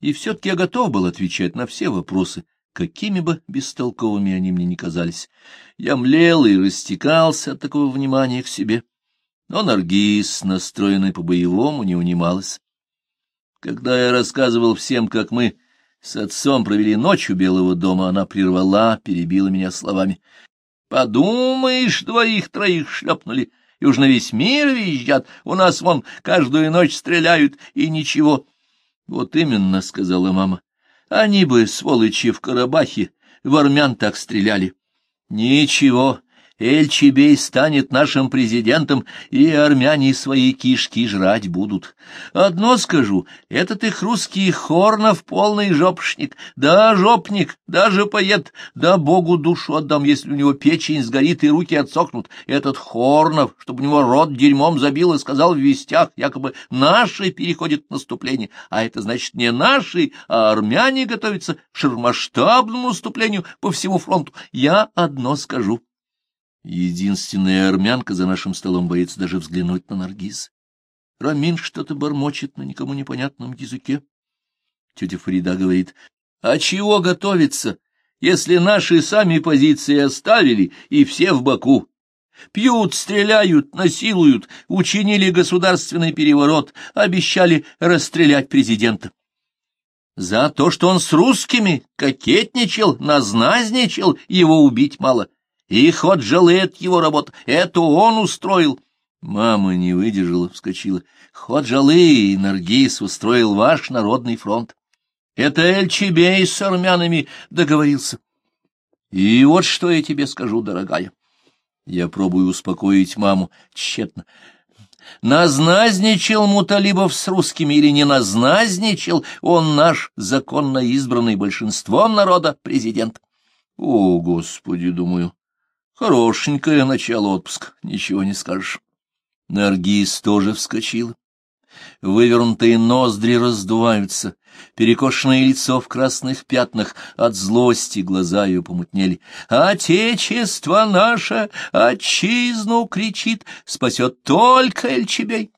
И все-таки я готов был отвечать на все вопросы, какими бы бестолковыми они мне ни казались. Я млел и растекался от такого внимания к себе. Но Наргиз, настроенный по-боевому, не унималась. Когда я рассказывал всем, как мы с отцом провели ночь у Белого дома, она прервала, перебила меня словами. — Подумаешь, двоих-троих шлепнули, и уж на весь мир визжат, у нас вон каждую ночь стреляют, и ничего. — Вот именно, — сказала мама, — они бы, сволочи, в Карабахе в армян так стреляли. — Ничего, Эльчебей станет нашим президентом, и армяне свои кишки жрать будут. Одно скажу, этот их русский Хорнов полный жопшник, да жопник, даже поет, да Богу душу отдам, если у него печень сгорит и руки отсохнут. Этот Хорнов, чтобы у него рот дерьмом забил и сказал в вестях, якобы наши переходят в наступление, а это значит не наши, а армяне готовятся к ширмасштабному наступлению по всему фронту. Я одно скажу. Единственная армянка за нашим столом боится даже взглянуть на Наргиз. Рамин что-то бормочет на никому непонятном языке. Тетя Фарида говорит, а чего готовиться, если наши сами позиции оставили и все в Баку? Пьют, стреляют, насилуют, учинили государственный переворот, обещали расстрелять президента. За то, что он с русскими кокетничал, назназничал, его убить мало — и ход жалеет его работа. Это он устроил. Мама не выдержала, вскочила. Ход жалы, Наргиз устроил ваш народный фронт. Это Эльчебей с армянами договорился. И вот что я тебе скажу, дорогая. Я пробую успокоить маму тщетно. Назназничал Муталибов с русскими или не назназничал, он наш законно избранный большинством народа президент. О, Господи, думаю, Хорошенькое начало отпуска, ничего не скажешь. Наргиз тоже вскочила. Вывернутые ноздри раздуваются, перекошенное лицо в красных пятнах, от злости глаза ее помутнели. «Отечество наше, отчизну!» — кричит, «спасет только Эльчебей!»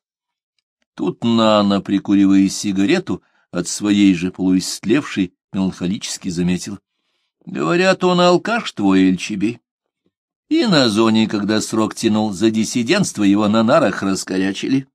Тут Нана, прикуривая сигарету, от своей же полуистлевшей, меланхолически заметил. «Говорят, он алкаш твой, Эльчебей». И на зоне, когда срок тянул за диссидентство, его на нарах раскорячили.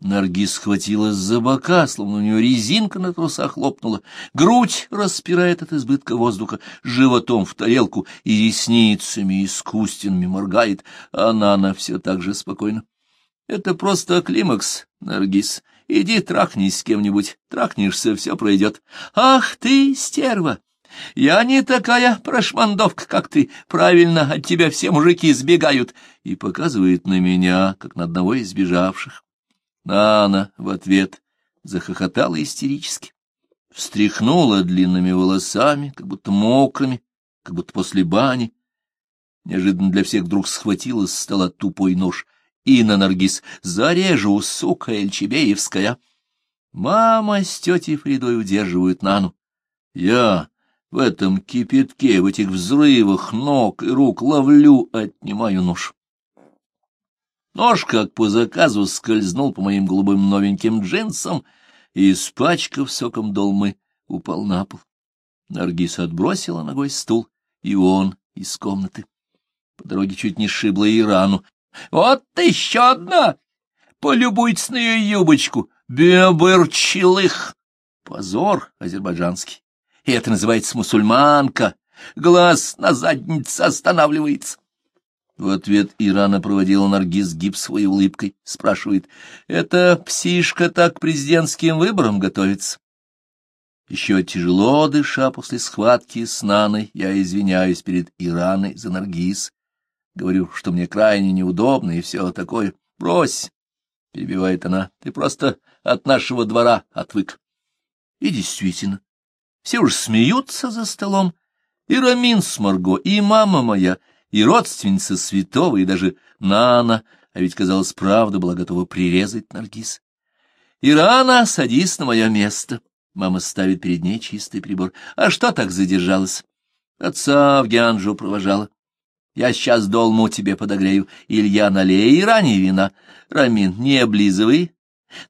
Наргиз схватилась за бока, словно у нее резинка на трусах лопнула. Грудь распирает от избытка воздуха, животом в тарелку и ресницами искусственными моргает, а Нана все так же спокойно. — Это просто климакс, Наргиз. Иди трахнись с кем-нибудь, трахнешься, все пройдет. — Ах ты, стерва! Я не такая прошмандовка, как ты. Правильно, от тебя все мужики сбегают. И показывает на меня, как на одного из бежавших. Анна в ответ захохотала истерически. Встряхнула длинными волосами, как будто мокрыми, как будто после бани. Неожиданно для всех вдруг схватила с стола тупой нож. И на Наргиз «Зарежу, сука Эльчебеевская!» Мама с тетей Фридой удерживают Нану. Я в этом кипятке, в этих взрывах ног и рук ловлю, отнимаю нож. Нож, как по заказу, скользнул по моим голубым новеньким джинсам и, испачкав соком долмы, упал на пол. Наргиз отбросила ногой стул, и он из комнаты. По дороге чуть не шибла и рану. — Вот еще одна! Полюбуйтесь на ее юбочку! Беберчилых! Позор азербайджанский и это называется мусульманка. Глаз на заднице останавливается. В ответ Ирана проводила Наргиз гиб своей улыбкой. Спрашивает, это псишка так к президентским выборам готовится? Еще тяжело дыша после схватки с Наной, я извиняюсь перед Ираной за Наргиз. Говорю, что мне крайне неудобно и все такое. Брось, — перебивает она, — ты просто от нашего двора отвык. И действительно, все уж смеются за столом. И Рамин с Марго, и мама моя, и родственница святого, и даже Нана, а ведь, казалось, правда была готова прирезать Наргиз. «Ирана, садись на мое место». Мама ставит перед ней чистый прибор. «А что так задержалась?» Отца в Гянджу провожала. «Я сейчас долму тебе подогрею. Илья, налей Иране вина. Рамин, не облизывай.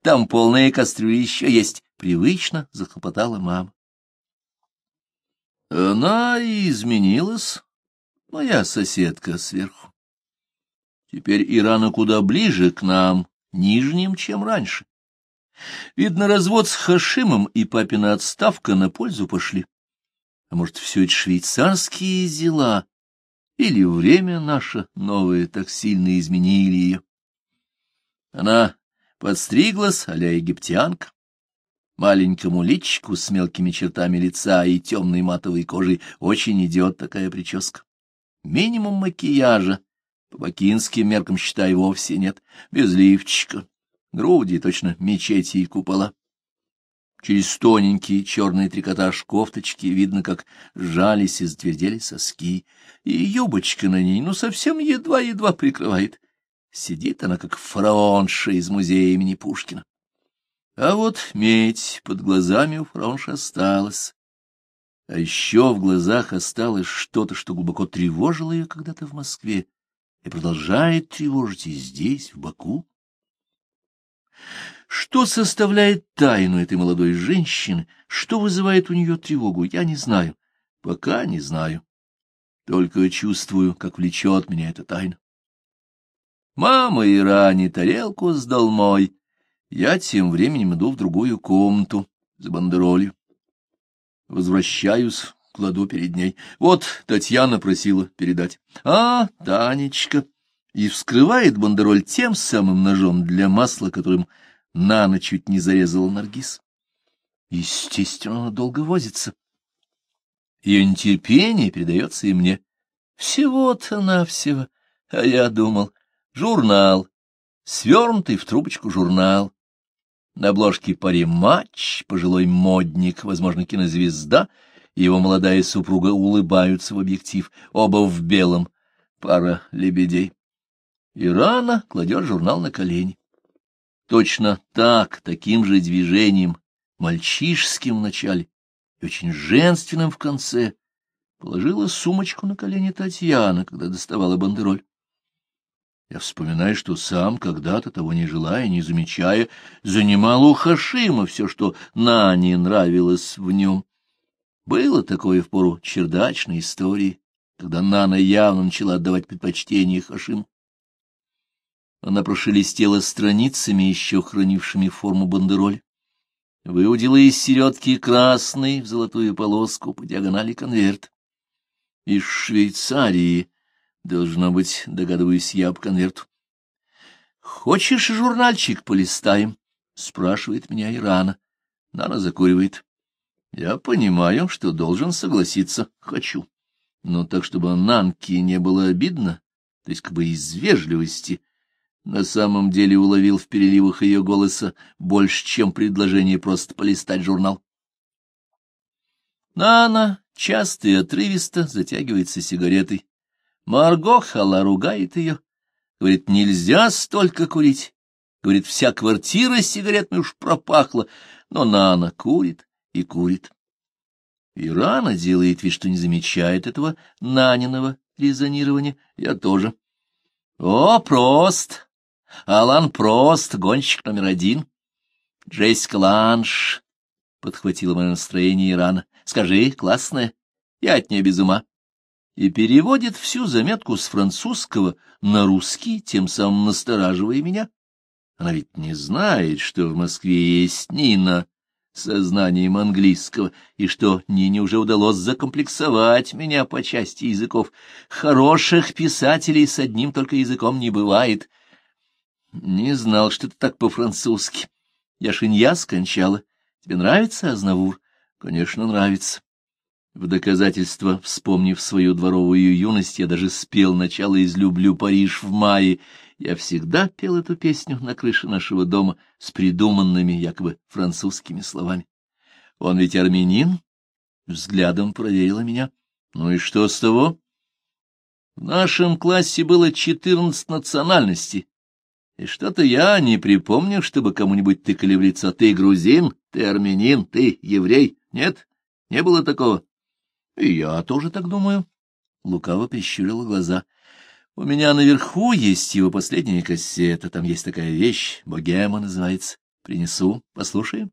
Там полная кастрюля еще есть. Привычно захлопотала мама. Она и изменилась, моя соседка сверху. Теперь Ирана куда ближе к нам, нижним, чем раньше. Видно, развод с Хашимом и папина отставка на пользу пошли. А может, все это швейцарские дела? Или время наше новое так сильно изменили ее? Она подстриглась а египтянка. Маленькому личику с мелкими чертами лица и темной матовой кожей очень идет такая прическа. Минимум макияжа, по бакинским меркам, считай, вовсе нет, без лифчика, груди точно мечети и купола. Через тоненький черный трикотаж кофточки видно, как сжались и затвердели соски, и юбочка на ней, ну, совсем едва-едва прикрывает. Сидит она, как фараонша из музея имени Пушкина. А вот медь под глазами у фараонши осталась. А еще в глазах осталось что-то, что глубоко тревожило ее когда-то в Москве и продолжает тревожить и здесь, в Баку. Что составляет тайну этой молодой женщины, что вызывает у нее тревогу, я не знаю, пока не знаю. Только чувствую, как влечет меня эта тайна. Мама и рани тарелку с долмой. Я тем временем иду в другую комнату за бандеролью. Возвращаюсь, кладу перед ней. Вот Татьяна просила передать. А, Танечка. И вскрывает бандероль тем самым ножом для масла, которым на ночь чуть не зарезала Наргиз. Естественно, она долго возится. Ее нетерпение передается и мне. Всего-то навсего. А я думал, Журнал. Свернутый в трубочку журнал. На обложке паре матч, пожилой модник, возможно, кинозвезда, и его молодая супруга улыбаются в объектив, оба в белом, пара лебедей. И рано кладет журнал на колени. Точно так, таким же движением, мальчишским в начале и очень женственным в конце, положила сумочку на колени Татьяна, когда доставала бандероль. Я вспоминаю, что сам когда-то, того не желая, не замечая, занимал у Хашима все, что Нане нравилось в нем. Было такое в пору чердачной истории, когда Нана явно начала отдавать предпочтение Хашиму. Она прошелестела страницами, еще хранившими форму бандероль, выудила из середки красный в золотую полоску по диагонали конверт. Из Швейцарии Должно быть, догадываюсь я об конверту. «Хочешь журнальчик полистаем?» — спрашивает меня Ирана. Нана закуривает. Я понимаю, что должен согласиться. Хочу. Но так, чтобы Нанке не было обидно, то есть как бы из вежливости, на самом деле уловил в переливах ее голоса больше, чем предложение просто полистать журнал. Нана часто и отрывисто затягивается сигаретой, Марго Хала ругает ее. Говорит, нельзя столько курить. Говорит, вся квартира сигаретной уж пропахла. Но Нана курит и курит. И рано делает вид, что не замечает этого Наниного резонирования. Я тоже. О, прост! Алан Прост, гонщик номер один. Джессика Ланш, — подхватила мое настроение Ирана. Скажи, классная, я от нее без ума и переводит всю заметку с французского на русский, тем самым настораживая меня. Она ведь не знает, что в Москве есть Нина со знанием английского, и что Нине уже удалось закомплексовать меня по части языков. Хороших писателей с одним только языком не бывает. Не знал, что это так по-французски. Я шинья скончала. Тебе нравится, Азнавур? Конечно, нравится. В доказательство, вспомнив свою дворовую юность, я даже спел начало «Излюблю Париж в мае». Я всегда пел эту песню на крыше нашего дома с придуманными якобы французскими словами. Он ведь армянин? Взглядом проверила меня. Ну и что с того? В нашем классе было четырнадцать национальностей. И что-то я не припомню, чтобы кому-нибудь тыкали в лицо. Ты грузин, ты армянин, ты еврей. Нет, не было такого. — И я тоже так думаю. Лукаво прищурила глаза. — У меня наверху есть его последняя кассета, там есть такая вещь, богема называется. Принесу, послушаем.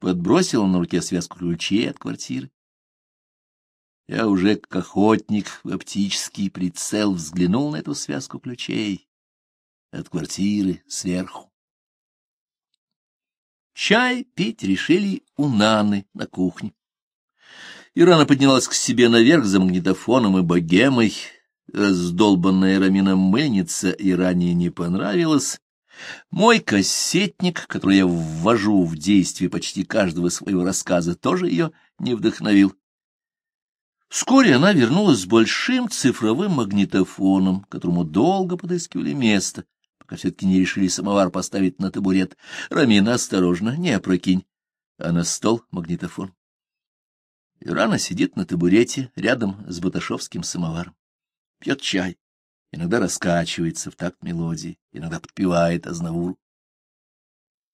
Подбросил на руке связку ключей от квартиры. Я уже, как охотник, в оптический прицел взглянул на эту связку ключей от квартиры сверху. Чай пить решили у Наны на кухне. Ирана поднялась к себе наверх за магнитофоном и богемой. Раздолбанная рамином мыльница Иране не понравилась. Мой кассетник, который я ввожу в действие почти каждого своего рассказа, тоже ее не вдохновил. Вскоре она вернулась с большим цифровым магнитофоном, которому долго подыскивали место, пока все-таки не решили самовар поставить на табурет. Рамина, осторожно, не опрокинь. А на стол магнитофон. Ирана сидит на табурете рядом с баташовским самоваром. Пьет чай, иногда раскачивается в такт мелодии, иногда подпевает Азнавуру.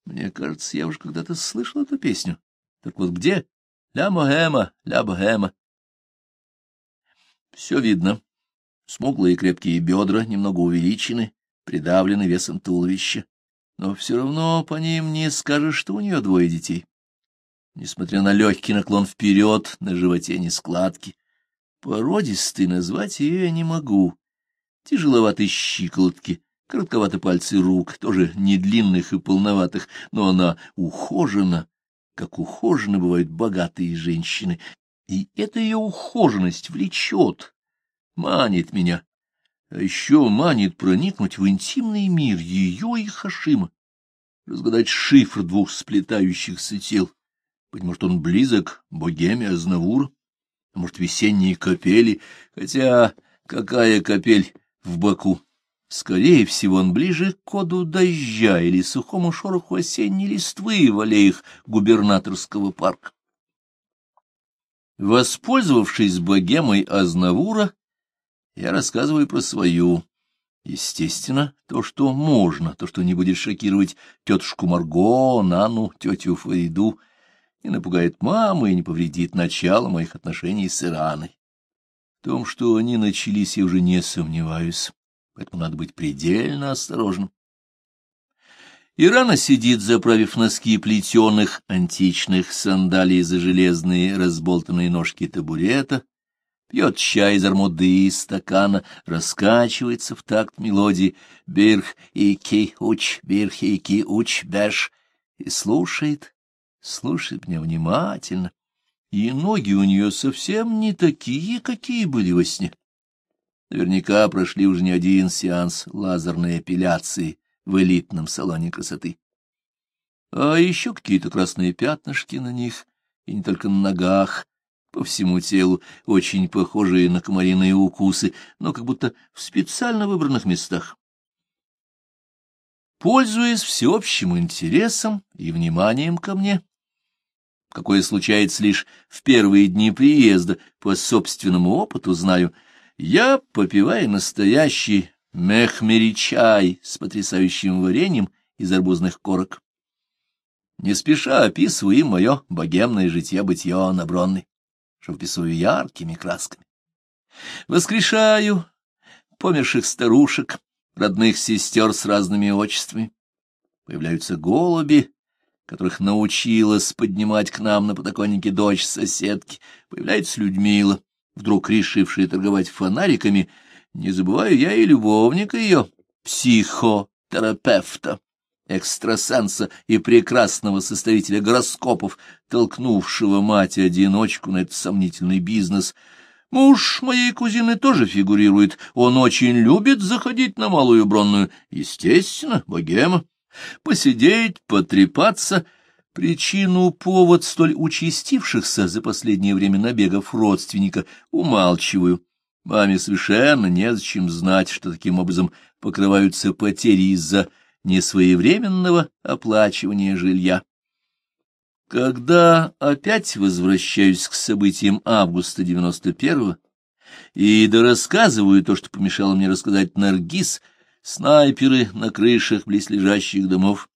Мне кажется, я уже когда-то слышал эту песню. Так вот где? Ля-богема, ля-богема. Все видно. Смуглые крепкие бедра немного увеличены, придавлены весом туловища. Но все равно по ним не скажешь, что у нее двое детей. Несмотря на легкий наклон вперед, на животе не складки. Породистой назвать ее я не могу. Тяжеловаты щиколотки, коротковаты пальцы рук, тоже не длинных и полноватых, но она ухожена, как ухожены бывают богатые женщины, и эта ее ухоженность влечет, манит меня, а еще манит проникнуть в интимный мир ее и Хашима, разгадать шифр двух сплетающихся тел. Быть может, он близок богеме Азнавур, а может, весенние капели, хотя какая капель в Баку? Скорее всего, он ближе к коду дождя или сухому шороху осенней листвы в аллеях губернаторского парка. Воспользовавшись богемой Азнавура, я рассказываю про свою. Естественно, то, что можно, то, что не будет шокировать тетушку Марго, Нану, тетю Фаиду, не напугает маму и не повредит начало моих отношений с Ираной. В том, что они начались, я уже не сомневаюсь, поэтому надо быть предельно осторожным. Ирана сидит, заправив носки плетеных античных сандалий за железные разболтанные ножки табурета, пьет чай из армуды из стакана, раскачивается в такт мелодии «Бирх и ки уч, бирх и ки уч бэш» и слушает, слушает меня внимательно, и ноги у нее совсем не такие, какие были во сне. Наверняка прошли уже не один сеанс лазерной эпиляции в элитном салоне красоты. А еще какие-то красные пятнышки на них, и не только на ногах, по всему телу, очень похожие на комариные укусы, но как будто в специально выбранных местах. Пользуясь всеобщим интересом и вниманием ко мне, какое случается лишь в первые дни приезда, по собственному опыту знаю, я, попивая настоящий мехмери-чай с потрясающим вареньем из арбузных корок. Не спеша описываю им мое богемное житье-бытие на Бронной, живописую яркими красками. Воскрешаю померших старушек, родных сестер с разными отчествами. Появляются голуби, которых научилась поднимать к нам на подоконнике дочь соседки. Появляется Людмила, вдруг решившая торговать фонариками — не забываю я и любовника ее, психотерапевта, экстрасенса и прекрасного составителя гороскопов, толкнувшего мать-одиночку на этот сомнительный бизнес. Муж моей кузины тоже фигурирует. Он очень любит заходить на Малую Бронную. Естественно, богема. Посидеть, потрепаться — Причину, повод столь участившихся за последнее время набегов родственника умалчиваю. Маме совершенно незачем знать, что таким образом покрываются потери из-за несвоевременного оплачивания жилья. Когда опять возвращаюсь к событиям августа 91-го и дорассказываю то, что помешало мне рассказать Наргиз, снайперы на крышах близлежащих домов,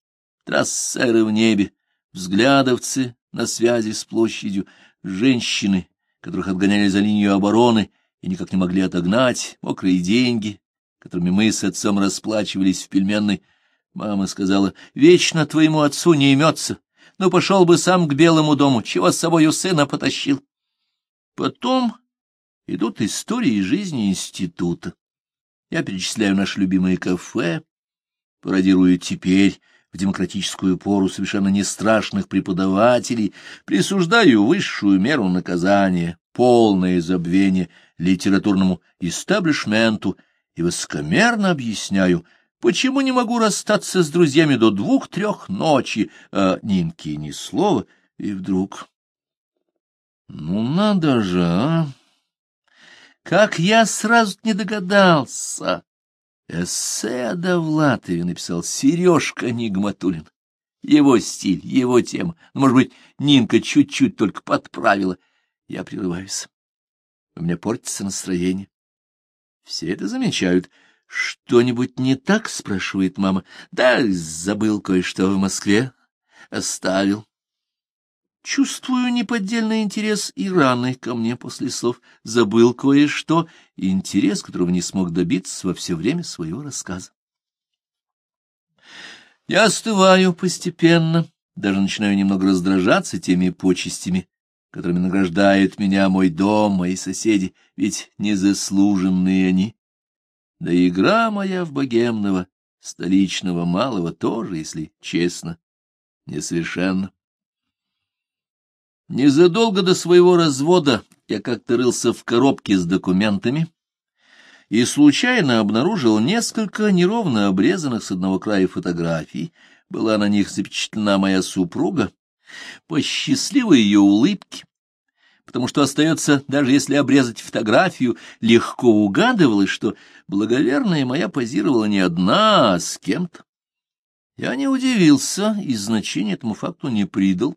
трассеры в небе, взглядовцы на связи с площадью, женщины, которых отгоняли за линию обороны — и никак не могли отогнать, мокрые деньги, которыми мы с отцом расплачивались в пельменной, Мама сказала, вечно твоему отцу не имется, но пошел бы сам к Белому дому, чего с собою сына потащил. Потом идут истории жизни института. Я перечисляю наши любимые кафе, пародирую теперь в демократическую пору совершенно не страшных преподавателей, присуждаю высшую меру наказания, полное забвение литературному истеблишменту и высокомерно объясняю, почему не могу расстаться с друзьями до двух-трех ночи, а Нинке ни слова, и вдруг... Ну, надо же, а! Как я сразу не догадался! Эссе о Довлатове написал Сережка Нигматулин. Его стиль, его тема. Ну, может быть, Нинка чуть-чуть только подправила. Я прерываюсь. У меня портится настроение. Все это замечают. Что-нибудь не так? — спрашивает мама. Да, забыл кое-что в Москве. Оставил. Чувствую неподдельный интерес Ираны ко мне после слов «забыл кое-что», интерес, которого не смог добиться во все время своего рассказа. Я остываю постепенно, даже начинаю немного раздражаться теми почестями, которыми награждает меня мой дом, мои соседи, ведь незаслуженные они. Да и игра моя в богемного, столичного малого тоже, если честно, несовершенна. Незадолго до своего развода я как-то рылся в коробке с документами и случайно обнаружил несколько неровно обрезанных с одного края фотографий. Была на них запечатлена моя супруга, по счастливой ее улыбке, потому что остается, даже если обрезать фотографию, легко угадывалось, что благоверная моя позировала не одна, а с кем-то. Я не удивился и значения этому факту не придал.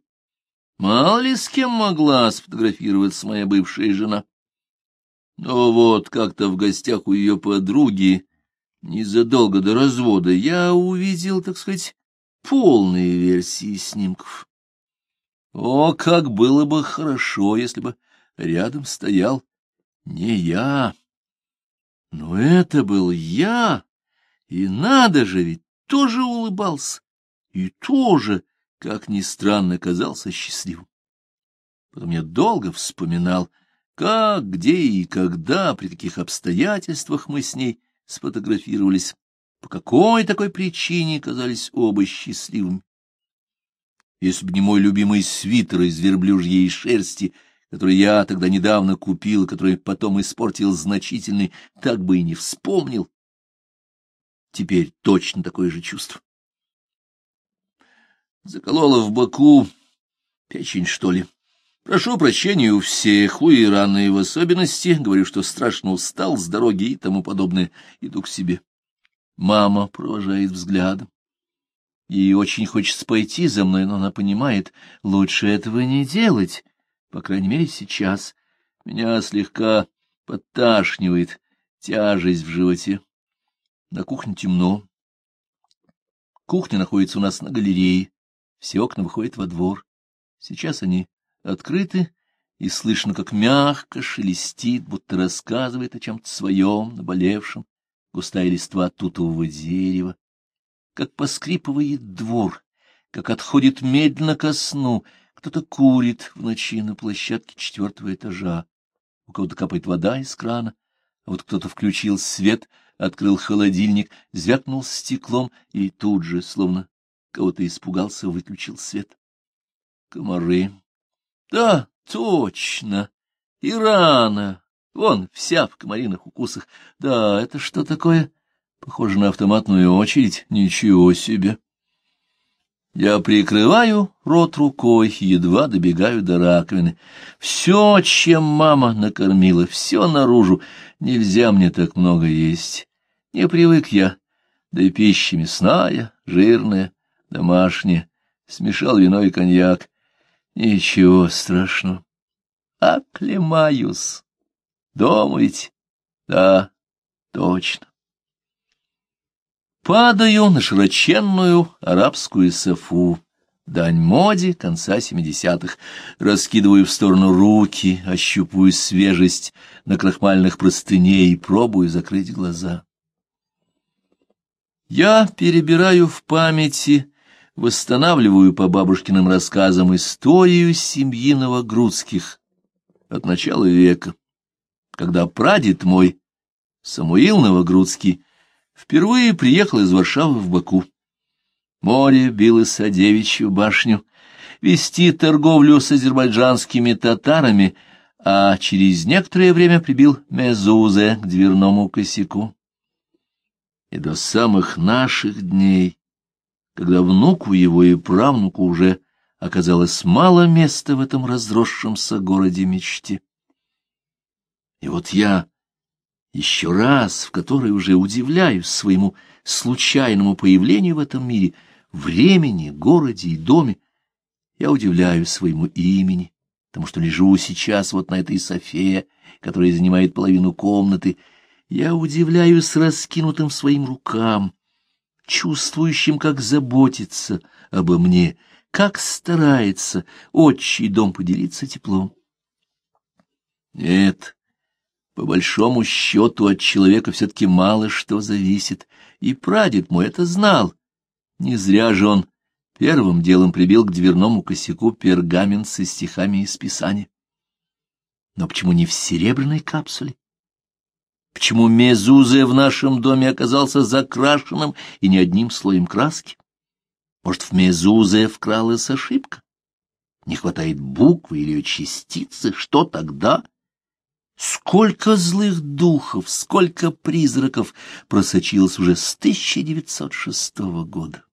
Мало ли с кем могла сфотографироваться моя бывшая жена. Но вот как-то в гостях у ее подруги, незадолго до развода, я увидел, так сказать, полные версии снимков. О, как было бы хорошо, если бы рядом стоял не я. Но это был я, и надо же, ведь тоже улыбался, и тоже как ни странно, казался счастливым. Потом я долго вспоминал, как, где и когда, при каких обстоятельствах мы с ней сфотографировались, по какой такой причине казались оба счастливыми. Если бы не мой любимый свитер из верблюжьей шерсти, который я тогда недавно купил, который потом испортил значительный, так бы и не вспомнил. Теперь точно такое же чувство. Заколола в боку. Печень, что ли? Прошу прощения у всех, у Ираны в особенности. Говорю, что страшно устал с дороги и тому подобное. Иду к себе. Мама провожает взглядом. Ей очень хочется пойти за мной, но она понимает, лучше этого не делать, по крайней мере, сейчас. Меня слегка подташнивает, тяжесть в животе. На кухне темно. Кухня находится у нас на галерее. Все окна выходят во двор. Сейчас они открыты, и слышно, как мягко шелестит, будто рассказывает о чем-то своем, наболевшем, густая листва тутового дерева, как поскрипывает двор, как отходит медленно ко сну, кто-то курит в ночи на площадке четвертого этажа, у кого-то капает вода из крана, а вот кто-то включил свет, открыл холодильник, звякнул стеклом и тут же, словно Кого-то испугался, выключил свет. Комары. Да, точно. И рано. Вон, вся в комариных укусах. Да, это что такое? Похоже на автоматную очередь. Ничего себе. Я прикрываю рот рукой, едва добегаю до раковины. Все, чем мама накормила, все наружу. Нельзя мне так много есть. Не привык я. Да и пища мясная, жирная, домашнее, смешал вино и коньяк. Ничего страшного. Оклемаюсь. Дома ведь? Да, точно. Падаю на широченную арабскую софу, дань моде конца семидесятых, раскидываю в сторону руки, ощупываю свежесть на крахмальных простыней и пробую закрыть глаза. Я перебираю в памяти, восстанавливаю по бабушкиным рассказам историю семьи Новогрудских от начала века, когда прадед мой, Самуил Новогрудский, впервые приехал из Варшавы в Баку. Море билось о девичью башню, вести торговлю с азербайджанскими татарами, а через некоторое время прибил Мезузе к дверному косяку. И до самых наших дней, когда внуку его и правнуку уже оказалось мало места в этом разросшемся городе мечте. И вот я еще раз, в который уже удивляюсь своему случайному появлению в этом мире, времени, городе и доме, я удивляюсь своему имени, потому что лежу сейчас вот на этой софе, которая занимает половину комнаты, я удивляюсь раскинутым своим рукам, чувствующим, как заботится обо мне, как старается отчий дом поделиться теплом. Нет, по большому счету от человека все-таки мало что зависит, и прадед мой это знал. Не зря же он первым делом прибил к дверному косяку пергамент со стихами из Писания. Но почему не в серебряной капсуле? Почему Мезузе в нашем доме оказался закрашенным и не одним слоем краски? Может, в Мезузе вкралась ошибка? Не хватает буквы или ее частицы? Что тогда? Сколько злых духов, сколько призраков просочилось уже с 1906 года.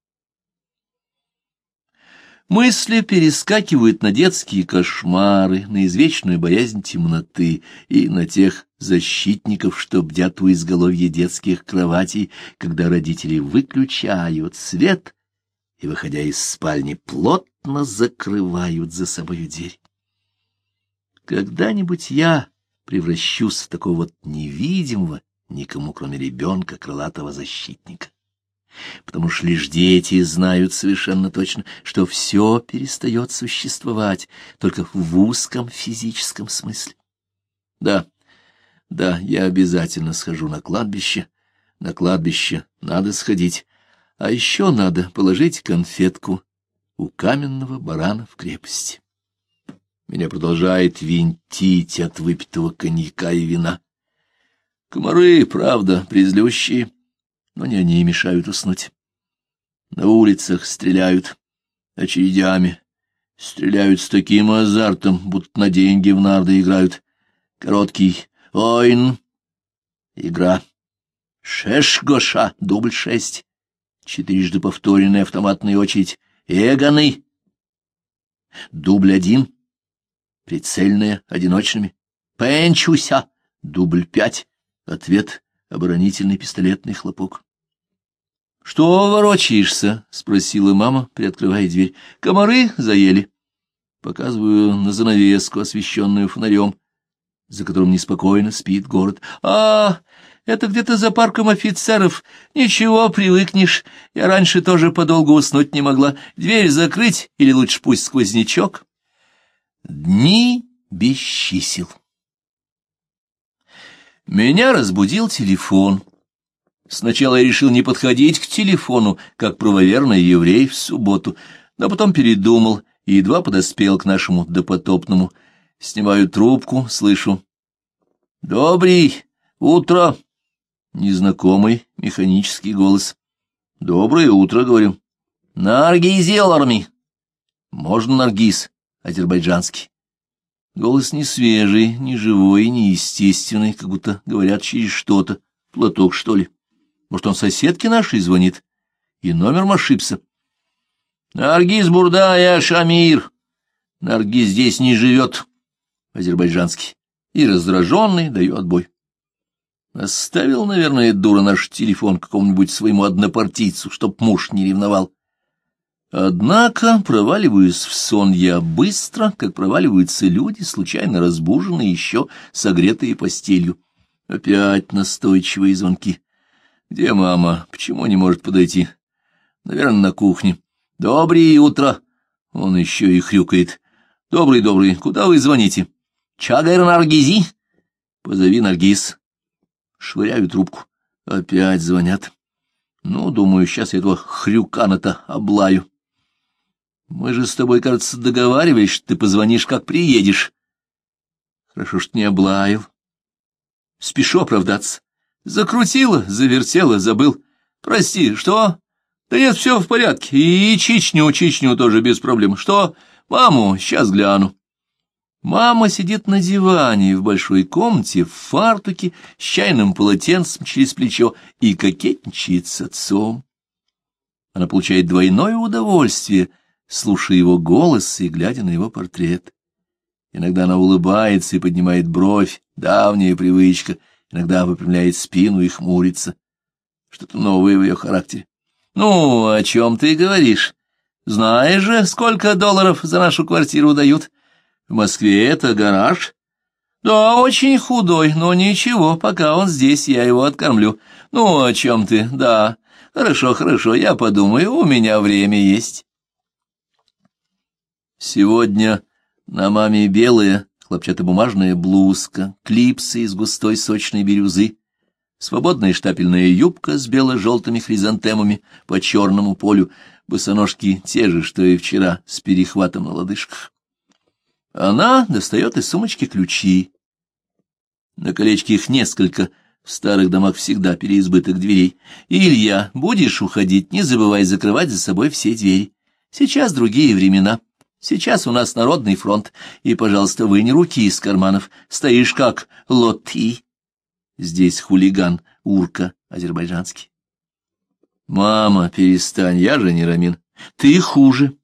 Мысли перескакивают на детские кошмары, на извечную боязнь темноты и на тех защитников, что бдят у изголовья детских кроватей, когда родители выключают свет и, выходя из спальни, плотно закрывают за собою дверь. Когда-нибудь я превращусь в такого вот невидимого, никому кроме ребенка, крылатого защитника потому что лишь дети знают совершенно точно, что все перестает существовать только в узком физическом смысле. Да, да, я обязательно схожу на кладбище, на кладбище надо сходить, а еще надо положить конфетку у каменного барана в крепости. Меня продолжает винтить от выпитого коньяка и вина. Комары, правда, призлющие, но не они мешают уснуть. На улицах стреляют очередями, стреляют с таким азартом, будто на деньги в нарды играют. Короткий «Ойн» — игра. «Шеш-гоша» — дубль шесть. Четырежды повторенная автоматная очередь. «Эганы» — дубль один. Прицельная, одиночными. «Пенчуся» — дубль пять. Ответ — оборонительный пистолетный хлопок. — Что ворочаешься? — спросила мама, приоткрывая дверь. — Комары заели. Показываю на занавеску, освещенную фонарем, за которым неспокойно спит город. — А, это где-то за парком офицеров. Ничего, привыкнешь. Я раньше тоже подолгу уснуть не могла. Дверь закрыть или лучше пусть сквознячок? Дни без чисел. Меня разбудил телефон. Сначала я решил не подходить к телефону, как правоверный еврей в субботу, но потом передумал и едва подоспел к нашему допотопному. Снимаю трубку, слышу. «Добрый утро!» Незнакомый механический голос. «Доброе утро», — говорю. «Наргизеларми!» «Можно наргиз, азербайджанский». Голос не свежий, не живой, не естественный, как будто говорят через что-то. Платок, что ли? Может, он соседке нашей звонит? И номером ошибся. Наргиз Бурдая Шамир. Наргиз здесь не живет. Азербайджанский. И раздраженный даю отбой. Оставил, наверное, дура наш телефон какому-нибудь своему однопартийцу, чтоб муж не ревновал. Однако, проваливаюсь в сон я быстро, как проваливаются люди, случайно разбуженные, еще согретые постелью. Опять настойчивые звонки. Где мама? Почему не может подойти? Наверное, на кухне. Доброе утро. Он еще и хрюкает. Добрый, добрый. Куда вы звоните? Чагайр Наргизи? Позови Наргиз. Швыряю трубку. Опять звонят. Ну, думаю, сейчас я этого хрюкана-то облаю. Мы же с тобой, кажется, договаривались, что ты позвонишь, как приедешь. Хорошо, что не облаял. Спешу оправдаться. Закрутила, завертела, забыл. Прости, что? Да нет, все в порядке. И Чечню, Чечню тоже без проблем. Что? Маму, сейчас гляну. Мама сидит на диване в большой комнате в фартуке с чайным полотенцем через плечо и кокетничает с отцом. Она получает двойное удовольствие, слушая его голос и глядя на его портрет. Иногда она улыбается и поднимает бровь, давняя привычка, иногда выпрямляет спину и хмурится. Что-то новое в ее характере. «Ну, о чем ты говоришь? Знаешь же, сколько долларов за нашу квартиру дают?» В Москве это гараж. Да, очень худой, но ничего, пока он здесь, я его откормлю. Ну, о чем ты? Да. Хорошо, хорошо, я подумаю, у меня время есть. Сегодня на маме белая хлопчатобумажная блузка, клипсы из густой сочной бирюзы, свободная штапельная юбка с бело-желтыми хризантемами по черному полю, босоножки те же, что и вчера, с перехватом на лодыжках. Она достает из сумочки ключи. На колечке их несколько, в старых домах всегда переизбыток дверей. Илья, будешь уходить, не забывай закрывать за собой все двери. Сейчас другие времена. Сейчас у нас народный фронт, и, пожалуйста, вынь руки из карманов. Стоишь как лоти. Здесь хулиган, урка, азербайджанский. Мама, перестань, я же не Рамин. Ты хуже.